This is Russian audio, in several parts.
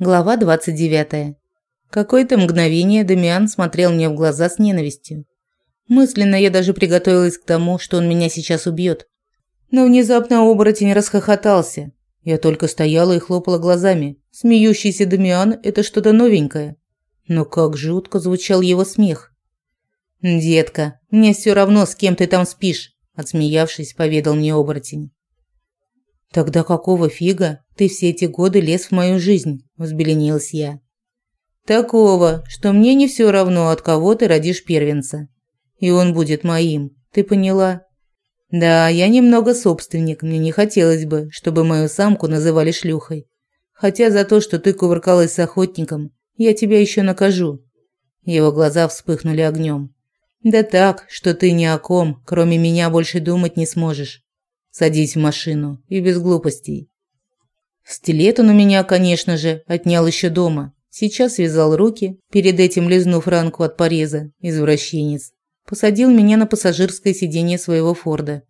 Глава 29. Какое-то мгновение Дамиан смотрел мне в глаза с ненавистью. Мысленно я даже приготовилась к тому, что он меня сейчас убьет. Но внезапно оборотень расхохотался. Я только стояла и хлопала глазами. Смеющийся Дамиан – это что-то новенькое. Но как жутко звучал его смех. «Детка, мне все равно, с кем ты там спишь», – отсмеявшись, поведал мне оборотень. «Тогда какого фига ты все эти годы лез в мою жизнь?» – взбеленилась я. «Такого, что мне не все равно, от кого ты родишь первенца. И он будет моим, ты поняла?» «Да, я немного собственник, мне не хотелось бы, чтобы мою самку называли шлюхой. Хотя за то, что ты кувыркалась с охотником, я тебя еще накажу». Его глаза вспыхнули огнем. «Да так, что ты ни о ком, кроме меня, больше думать не сможешь. Садись в машину и без глупостей. Стилет он у меня, конечно же, отнял еще дома. Сейчас связал руки, перед этим лизнув ранку от пореза, извращенец. Посадил меня на пассажирское сиденье своего Форда.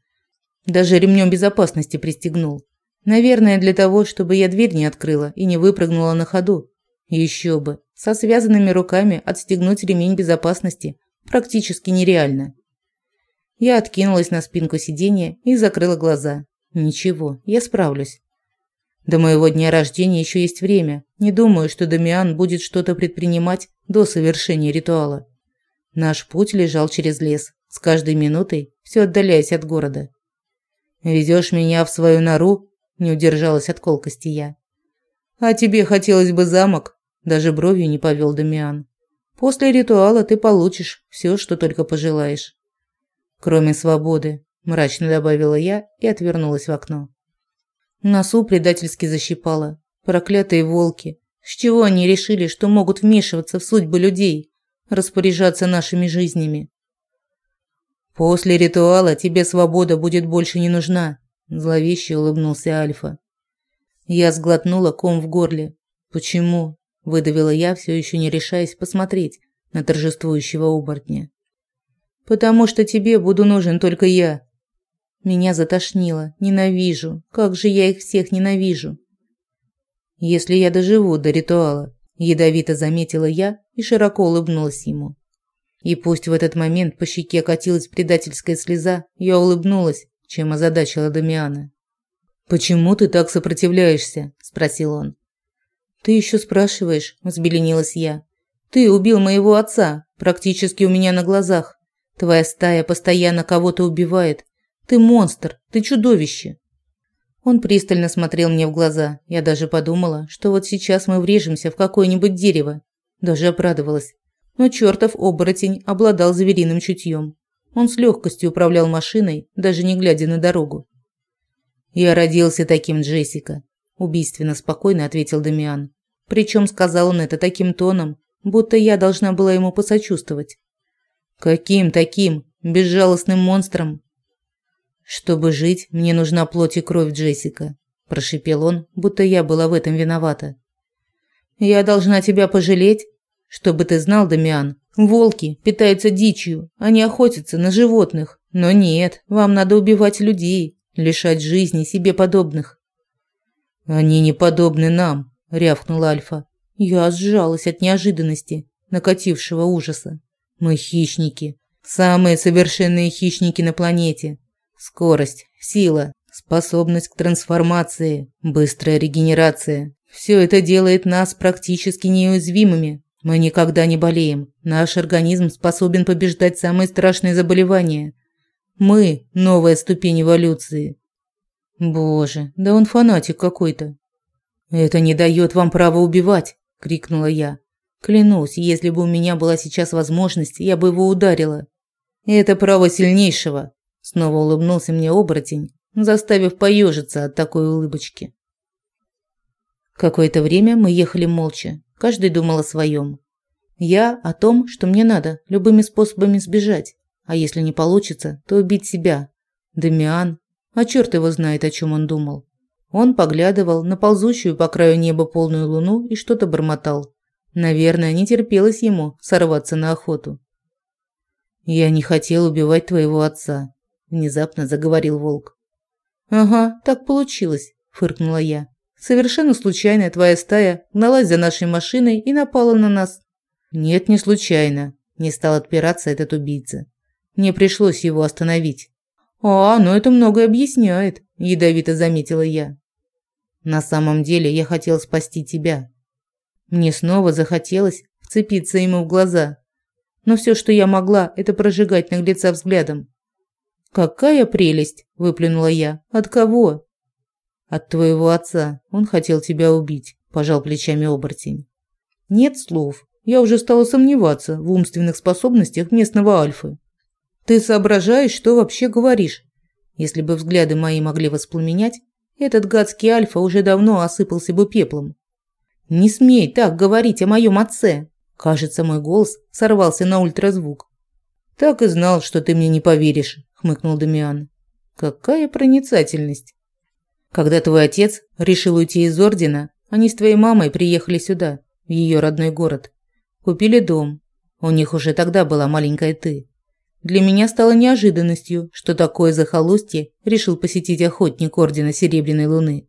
Даже ремнем безопасности пристегнул. Наверное, для того, чтобы я дверь не открыла и не выпрыгнула на ходу. Еще бы. Со связанными руками отстегнуть ремень безопасности практически нереально. Я откинулась на спинку сиденья и закрыла глаза. Ничего, я справлюсь. До моего дня рождения еще есть время. Не думаю, что Дамиан будет что-то предпринимать до совершения ритуала. Наш путь лежал через лес, с каждой минутой все отдаляясь от города. «Везешь меня в свою нору?» – не удержалась от колкости я. «А тебе хотелось бы замок?» – даже бровью не повел Дамиан. «После ритуала ты получишь все, что только пожелаешь». Кроме свободы, мрачно добавила я и отвернулась в окно. Носу предательски защипало. Проклятые волки. С чего они решили, что могут вмешиваться в судьбы людей, распоряжаться нашими жизнями? После ритуала тебе свобода будет больше не нужна, зловеще улыбнулся Альфа. Я сглотнула ком в горле. Почему? выдавила я, все еще не решаясь посмотреть на торжествующего оборотня. Потому что тебе буду нужен только я. Меня затошнило. Ненавижу. Как же я их всех ненавижу. Если я доживу до ритуала, ядовито заметила я и широко улыбнулась ему. И пусть в этот момент по щеке катилась предательская слеза, я улыбнулась, чем озадачила Дамиана. «Почему ты так сопротивляешься?» – спросил он. «Ты еще спрашиваешь?» – взбеленилась я. «Ты убил моего отца, практически у меня на глазах. Твоя стая постоянно кого-то убивает. Ты монстр, ты чудовище. Он пристально смотрел мне в глаза. Я даже подумала, что вот сейчас мы врежемся в какое-нибудь дерево. Даже обрадовалась. Но чертов оборотень обладал звериным чутьем. Он с легкостью управлял машиной, даже не глядя на дорогу. «Я родился таким, Джессика», – убийственно спокойно ответил Дамиан. Причем сказал он это таким тоном, будто я должна была ему посочувствовать. Каким таким? Безжалостным монстром? Чтобы жить, мне нужна плоть и кровь Джессика, прошипел он, будто я была в этом виновата. Я должна тебя пожалеть, чтобы ты знал, Дамиан. Волки питаются дичью, они охотятся на животных. Но нет, вам надо убивать людей, лишать жизни себе подобных. Они не подобны нам, рявкнул Альфа. Я сжалась от неожиданности, накатившего ужаса. Мы хищники. Самые совершенные хищники на планете. Скорость, сила, способность к трансформации, быстрая регенерация. Все это делает нас практически неуязвимыми. Мы никогда не болеем. Наш организм способен побеждать самые страшные заболевания. Мы – новая ступень эволюции. Боже, да он фанатик какой-то. Это не дает вам права убивать, крикнула я. Клянусь, если бы у меня была сейчас возможность, я бы его ударила. Это право сильнейшего, снова улыбнулся мне оборотень, заставив поежиться от такой улыбочки. Какое-то время мы ехали молча, каждый думал о своем. Я о том, что мне надо любыми способами сбежать, а если не получится, то убить себя. Дамиан, а черт его знает, о чем он думал. Он поглядывал на ползущую по краю неба полную луну и что-то бормотал. Наверное, не терпелось ему сорваться на охоту. «Я не хотел убивать твоего отца», – внезапно заговорил волк. «Ага, так получилось», – фыркнула я. Совершенно случайно твоя стая гналась за нашей машиной и напала на нас. Нет, не случайно. Не стал отпираться этот убийца. Мне пришлось его остановить. А, ну это многое объясняет, ядовито заметила я. На самом деле я хотел спасти тебя. Мне снова захотелось вцепиться ему в глаза. Но все, что я могла, это прожигать наглеца взглядом. «Какая прелесть!» – выплюнула я. «От кого?» «От твоего отца. Он хотел тебя убить», – пожал плечами оборотень. «Нет слов. Я уже стала сомневаться в умственных способностях местного Альфы. Ты соображаешь, что вообще говоришь? Если бы взгляды мои могли воспламенять, этот гадский Альфа уже давно осыпался бы пеплом. Не смей так говорить о моем отце. Кажется, мой голос сорвался на ультразвук. Так и знал, что ты мне не поверишь, хмыкнул Дамиан. Какая проницательность. Когда твой отец решил уйти из ордена, они с твоей мамой приехали сюда, в ее родной город. Купили дом. У них уже тогда была маленькая ты. Для меня стало неожиданностью, что такое захолустье решил посетить охотник Ордена Серебряной Луны.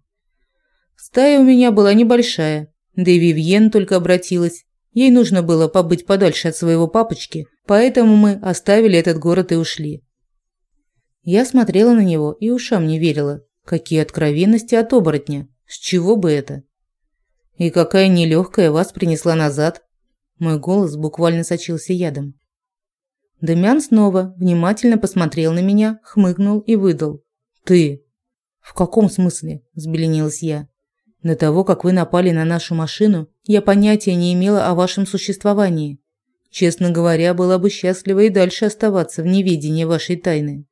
Стая у меня была небольшая, да и Вивьен только обратилась. Ей нужно было побыть подальше от своего папочки, поэтому мы оставили этот город и ушли. Я смотрела на него и ушам не верила. Какие откровенности от оборотня. С чего бы это? И какая нелегкая вас принесла назад, мой голос буквально сочился ядом. Демян снова внимательно посмотрел на меня, хмыкнул и выдал. «Ты?» «В каком смысле?» – взбеленилась я. «До того, как вы напали на нашу машину, я понятия не имела о вашем существовании. Честно говоря, была бы счастлива и дальше оставаться в неведении вашей тайны».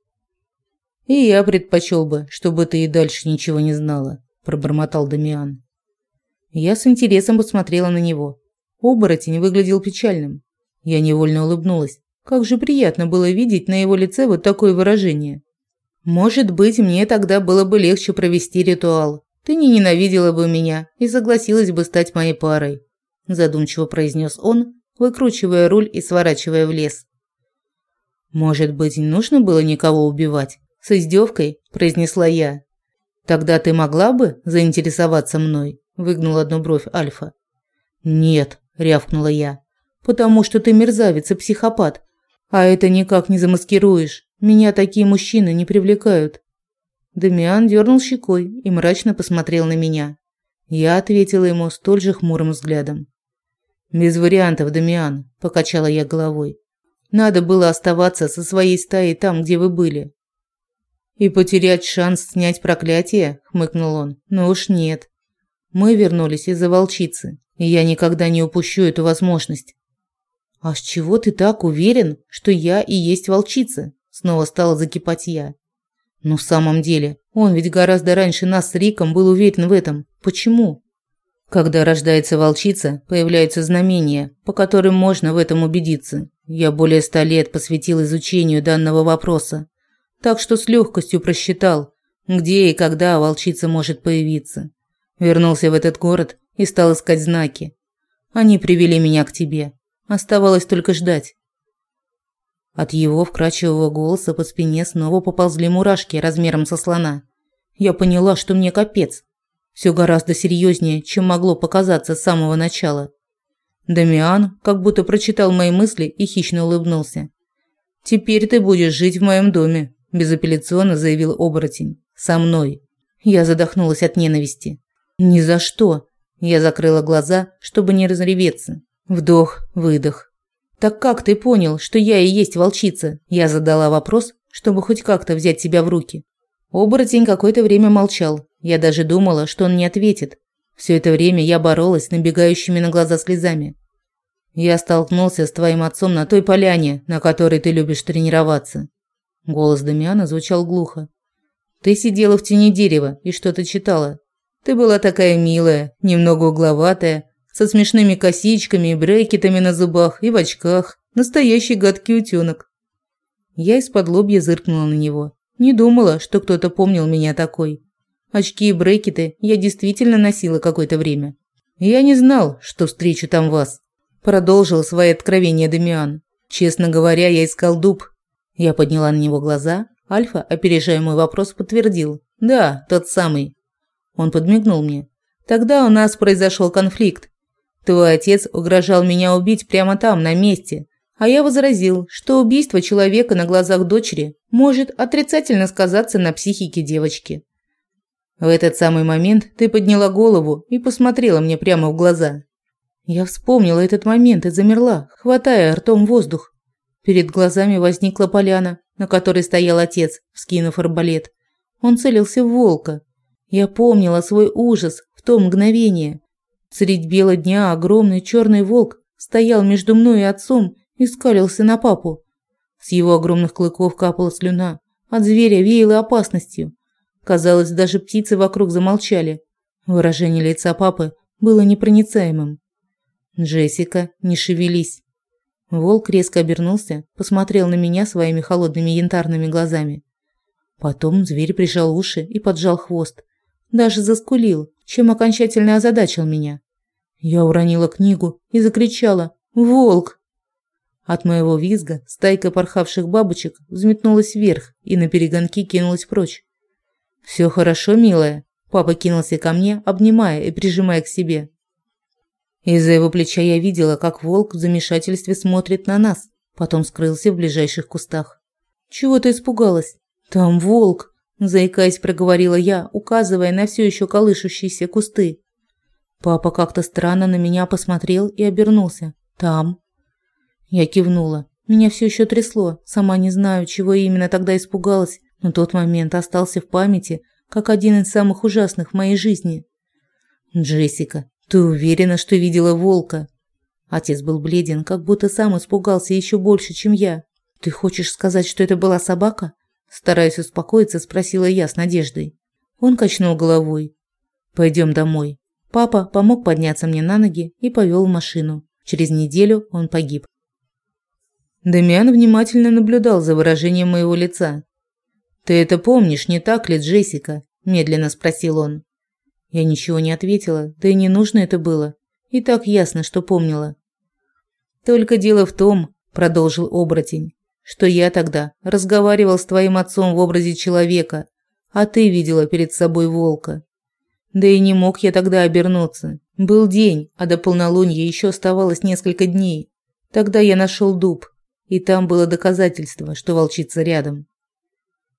«И я предпочел бы, чтобы ты и дальше ничего не знала», – пробормотал Дамиан. Я с интересом посмотрела на него. Оборотень выглядел печальным. Я невольно улыбнулась. Как же приятно было видеть на его лице вот такое выражение. Может быть, мне тогда было бы легче провести ритуал. Ты не ненавидела бы меня и согласилась бы стать моей парой, задумчиво произнес он, выкручивая руль и сворачивая в лес. Может быть, не нужно было никого убивать? С издевкой произнесла я. Тогда ты могла бы заинтересоваться мной? выгнул одну бровь Альфа. Нет, рявкнула я. Потому что ты мерзавец и психопат. А это никак не замаскируешь. Меня такие мужчины не привлекают. Дамиан дернул щекой и мрачно посмотрел на меня. Я ответила ему столь же хмурым взглядом. «Без вариантов, Дамиан», – покачала я головой. «Надо было оставаться со своей стаей там, где вы были». «И потерять шанс снять проклятие?» – хмыкнул он. «Ну уж нет. Мы вернулись из-за волчицы и я никогда не упущу эту возможность. А с чего ты так уверен, что я и есть волчица? Снова стала закипать я. Ну, в самом деле, он ведь гораздо раньше нас с Риком был уверен в этом. Почему? Когда рождается волчица, появляются знамения, по которым можно в этом убедиться. Я более ста лет посвятил изучению данного вопроса, так что с легкостью просчитал, где и когда волчица может появиться. Вернулся в этот город и стал искать знаки. Они привели меня к тебе. Оставалось только ждать. От его вкрадчивого голоса по спине снова поползли мурашки размером со слона. Я поняла, что мне капец. Все гораздо серьезнее, чем могло показаться с самого начала. Дамиан как будто прочитал мои мысли и хищно улыбнулся. «Теперь ты будешь жить в моем доме», – безапелляционно заявил оборотень. «Со мной». Я задохнулась от ненависти. «Ни за что. Я закрыла глаза, чтобы не разреветься. Вдох, выдох. «Так как ты понял, что я и есть волчица?» Я задала вопрос, чтобы хоть как-то взять себя в руки. Оборотень какое-то время молчал. Я даже думала, что он не ответит. Все это время я боролась с набегающими на глаза слезами. «Я столкнулся с твоим отцом на той поляне, на которой ты любишь тренироваться». Голос Дамиана звучал глухо. «Ты сидела в тени дерева и что-то читала. Ты была такая милая, немного угловатая, со смешными косичками и брекетами на зубах и в очках. Настоящий гадкий утёнок. Я из-под лобья зыркнула на него. Не думала, что кто-то помнил меня такой. Очки и брекеты я действительно носила какое-то время. Я не знал, что встречу там вас. Продолжил свои откровения Дамиан. Честно говоря, я искал дуб. Я подняла на него глаза. Альфа, опережая мой вопрос, подтвердил. Да, тот самый. Он подмигнул мне. Тогда у нас произошел конфликт. Твой отец угрожал меня убить прямо там, на месте, а я возразил, что убийство человека на глазах дочери может отрицательно сказаться на психике девочки. В этот самый момент ты подняла голову и посмотрела мне прямо в глаза. Я вспомнила этот момент и замерла, хватая ртом воздух. Перед глазами возникла поляна, на которой стоял отец, вскинув арбалет. Он целился в волка. Я помнила свой ужас в то мгновение. Средь бела дня огромный черный волк стоял между мной и отцом и скалился на папу. С его огромных клыков капала слюна, от зверя веяло опасностью. Казалось, даже птицы вокруг замолчали. Выражение лица папы было непроницаемым. «Джессика, не шевелись!» Волк резко обернулся, посмотрел на меня своими холодными янтарными глазами. Потом зверь прижал уши и поджал хвост. Даже заскулил, чем окончательно озадачил меня. Я уронила книгу и закричала «Волк!». От моего визга стайка порхавших бабочек взметнулась вверх и на перегонки кинулась прочь. «Все хорошо, милая?» Папа кинулся ко мне, обнимая и прижимая к себе. Из-за его плеча я видела, как волк в замешательстве смотрит на нас, потом скрылся в ближайших кустах. «Чего ты испугалась?» «Там волк!» – заикаясь, проговорила я, указывая на все еще колышущиеся кусты. Папа как-то странно на меня посмотрел и обернулся. «Там?» Я кивнула. Меня все еще трясло, сама не знаю, чего именно тогда испугалась, но тот момент остался в памяти, как один из самых ужасных в моей жизни. «Джессика, «Ты уверена, что видела волка?» Отец был бледен, как будто сам испугался еще больше, чем я. «Ты хочешь сказать, что это была собака?» Стараясь успокоиться, спросила я с надеждой. Он качнул головой. «Пойдем домой». Папа помог подняться мне на ноги и повел в машину. Через неделю он погиб. Дамиан внимательно наблюдал за выражением моего лица. «Ты это помнишь, не так ли, Джессика?» – медленно спросил он. Я ничего не ответила, да и не нужно это было. И так ясно, что помнила. Только дело в том, продолжил оборотень, что я тогда разговаривал с твоим отцом в образе человека, а ты видела перед собой волка. Да и не мог я тогда обернуться. Был день, а до полнолуния еще оставалось несколько дней. Тогда я нашел дуб, и там было доказательство, что волчица рядом.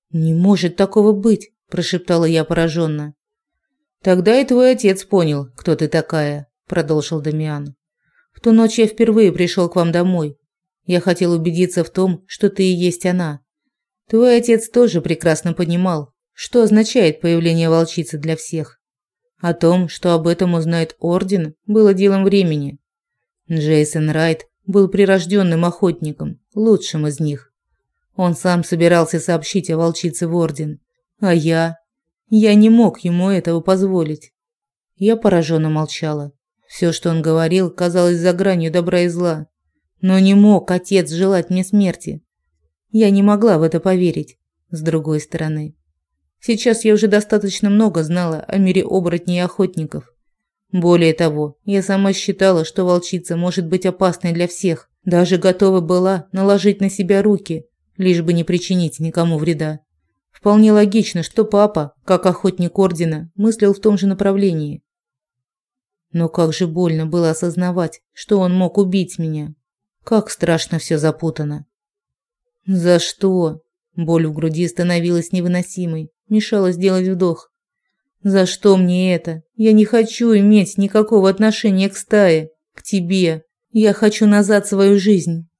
«Не может такого быть», – прошептала я пораженно. Тогда и твой отец понял, кто ты такая, продолжил Дамиан. В ту ночь я впервые пришел к вам домой. Я хотел убедиться в том, что ты и есть она. Твой отец тоже прекрасно понимал, что означает появление волчицы для всех. О том, что об этом узнает орден, было делом времени. Джейсон Райт был прирожденным охотником, лучшим из них. Он сам собирался сообщить о волчице в орден, а я я не мог ему этого позволить. Я пораженно молчала. Все, что он говорил, казалось за гранью добра и зла. Но не мог отец желать мне смерти. Я не могла в это поверить. С другой стороны, сейчас я уже достаточно много знала о мире оборотней и охотников. Более того, я сама считала, что волчица может быть опасной для всех. Даже готова была наложить на себя руки, лишь бы не причинить никому вреда. Вполне логично, что папа, как охотник ордена, мыслил в том же направлении. Но как же больно было осознавать, что он мог убить меня. Как страшно все запутано. За что? Боль в груди становилась невыносимой, мешала сделать вдох. За что мне это? Я не хочу иметь никакого отношения к стае, к тебе. Я хочу назад свою жизнь.